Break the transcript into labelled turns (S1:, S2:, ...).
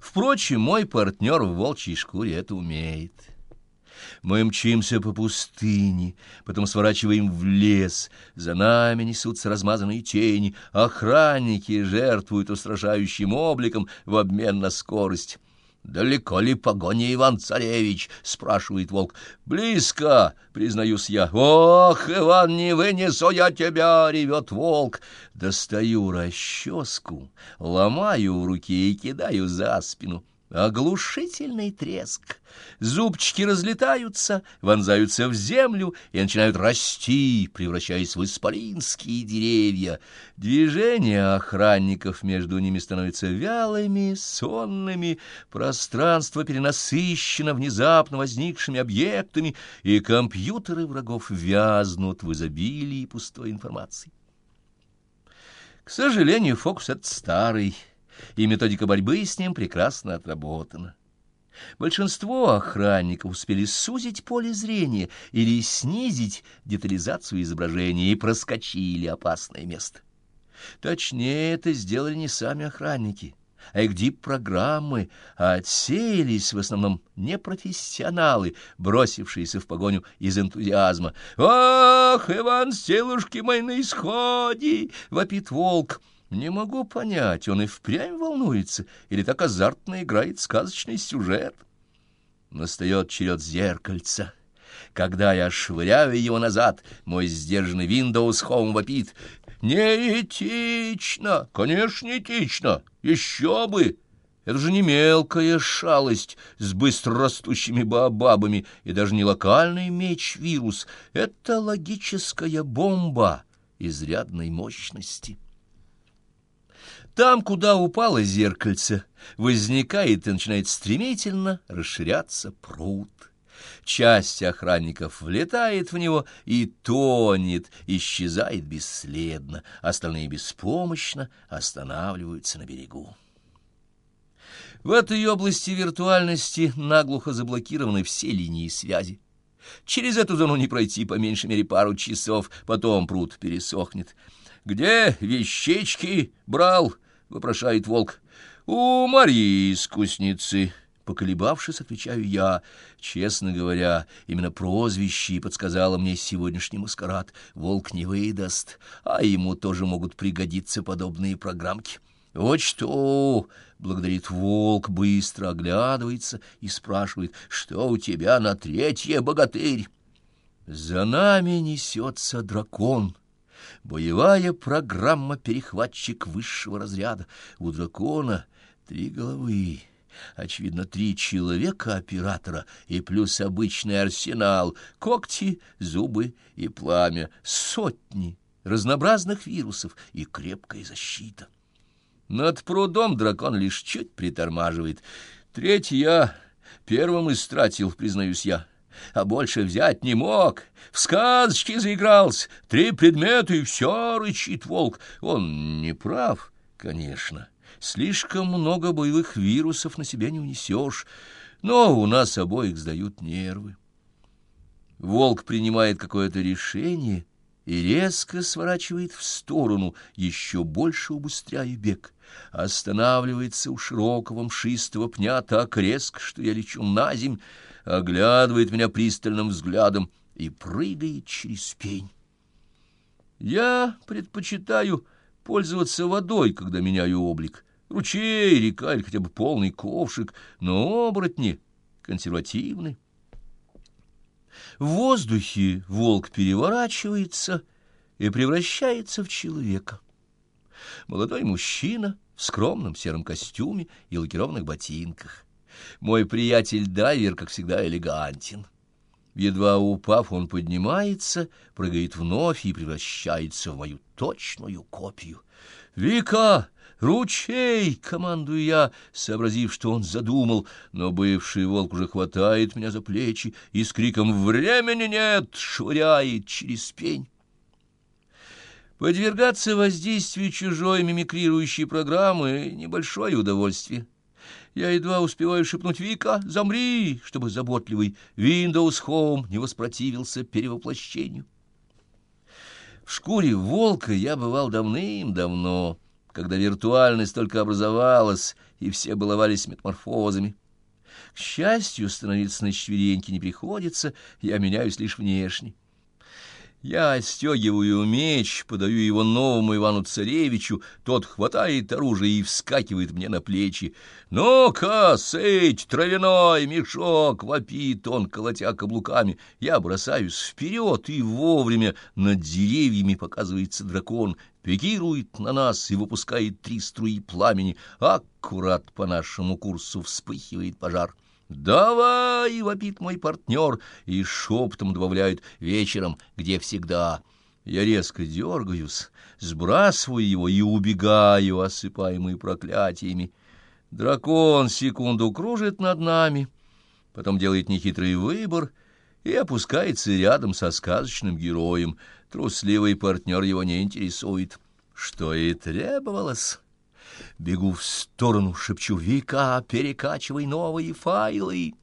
S1: Впрочем, мой партнер в волчьей шкуре это умеет. Мы мчимся по пустыне, потом сворачиваем в лес. За нами несутся размазанные тени. Охранники жертвуют устрашающим обликом в обмен на скорость. «Далеко ли погоня, Иван-царевич?» — спрашивает волк. «Близко», — признаюсь я. «Ох, Иван, не вынесу я тебя!» — ревет волк. Достаю расческу, ломаю в руке и кидаю за спину. Оглушительный треск. Зубчики разлетаются, вонзаются в землю и начинают расти, превращаясь в исполинские деревья. Движения охранников между ними становятся вялыми, сонными, пространство перенасыщено внезапно возникшими объектами, и компьютеры врагов вязнут в изобилии пустой информации. К сожалению, фокус этот старый — и методика борьбы с ним прекрасно отработана. Большинство охранников успели сузить поле зрения или снизить детализацию изображения и проскочили опасное место. Точнее, это сделали не сами охранники, а их дип-программы, а отсеялись в основном непрофессионалы, бросившиеся в погоню из энтузиазма. «Ах, Иван, стелушки мои на исходе!» — вопит волк. Не могу понять, он и впрямь волнуется, или так азартно играет сказочный сюжет. Настает черед зеркальца. Когда я швыряю его назад, мой сдержанный Windows Home вопит. «Неэтично! Конечно, этично! Еще бы!» Это же не мелкая шалость с быстро растущими баобабами и даже не локальный меч-вирус. Это логическая бомба изрядной мощности. Там, куда упало зеркальце, возникает и начинает стремительно расширяться пруд. Часть охранников влетает в него и тонет, исчезает бесследно, остальные беспомощно останавливаются на берегу. В этой области виртуальности наглухо заблокированы все линии связи. Через эту зону не пройти по меньшей мере пару часов, потом пруд пересохнет. «Где вещички брал?» — вопрошает волк. «У Марии искусницы». Поколебавшись, отвечаю я. Честно говоря, именно прозвище и подсказало мне сегодняшний маскарад. Волк не выдаст, а ему тоже могут пригодиться подобные программки. «Вот что!» — благодарит волк, быстро оглядывается и спрашивает, «Что у тебя на третье, богатырь?» За нами несется дракон. Боевая программа-перехватчик высшего разряда. У дракона три головы. Очевидно, три человека-оператора и плюс обычный арсенал, когти, зубы и пламя, сотни разнообразных вирусов и крепкая защита. Над прудом дракон лишь чуть притормаживает. Третий я первым истратил, признаюсь я а больше взять не мог. В сказочке заигрался, три предмета и все, рычит волк. Он не прав, конечно. Слишком много боевых вирусов на себе не унесешь, но у нас обоих сдают нервы. Волк принимает какое-то решение и резко сворачивает в сторону, еще больше убыстряя бег. Останавливается у широкого мшистого пня так резко, что я лечу на земь, оглядывает меня пристальным взглядом и прыгает через пень. Я предпочитаю пользоваться водой, когда меняю облик. Ручей, река или хотя бы полный ковшик, но оборотни консервативны. В воздухе волк переворачивается и превращается в человека. Молодой мужчина в скромном сером костюме и лакированных ботинках. Мой приятель-дайвер, как всегда, элегантен. Едва упав, он поднимается, прыгает вновь и превращается в мою точную копию. «Вика! Ручей!» — командую я, сообразив, что он задумал, но бывший волк уже хватает меня за плечи и с криком «Времени нет!» швыряет через пень. Подвергаться воздействию чужой мимикрирующей программы — небольшое удовольствие. Я едва успеваю шепнуть «Вика, замри!», чтобы заботливый Windows Home не воспротивился перевоплощению. В шкуре волка я бывал давным-давно, когда виртуальность только образовалась, и все баловались метаморфозами. К счастью, становиться на четвереньки не приходится, я меняюсь лишь внешне. Я отстегиваю меч, подаю его новому Ивану-Царевичу, тот хватает оружие и вскакивает мне на плечи. «Ну-ка, сыть, травяной мешок!» — вопит он, колотя каблуками. Я бросаюсь вперед, и вовремя над деревьями показывается дракон, пикирует на нас и выпускает три струи пламени. Аккурат по нашему курсу вспыхивает пожар. «Давай!» — вопит мой партнер и шепотом добавляет «вечером, где всегда». Я резко дергаюсь, сбрасываю его и убегаю, осыпаемый проклятиями. Дракон секунду кружит над нами, потом делает нехитрый выбор и опускается рядом со сказочным героем. Трусливый партнер его не интересует. Что и требовалось. Бегу в сторону, шепчу «Вика, перекачивай новые файлы».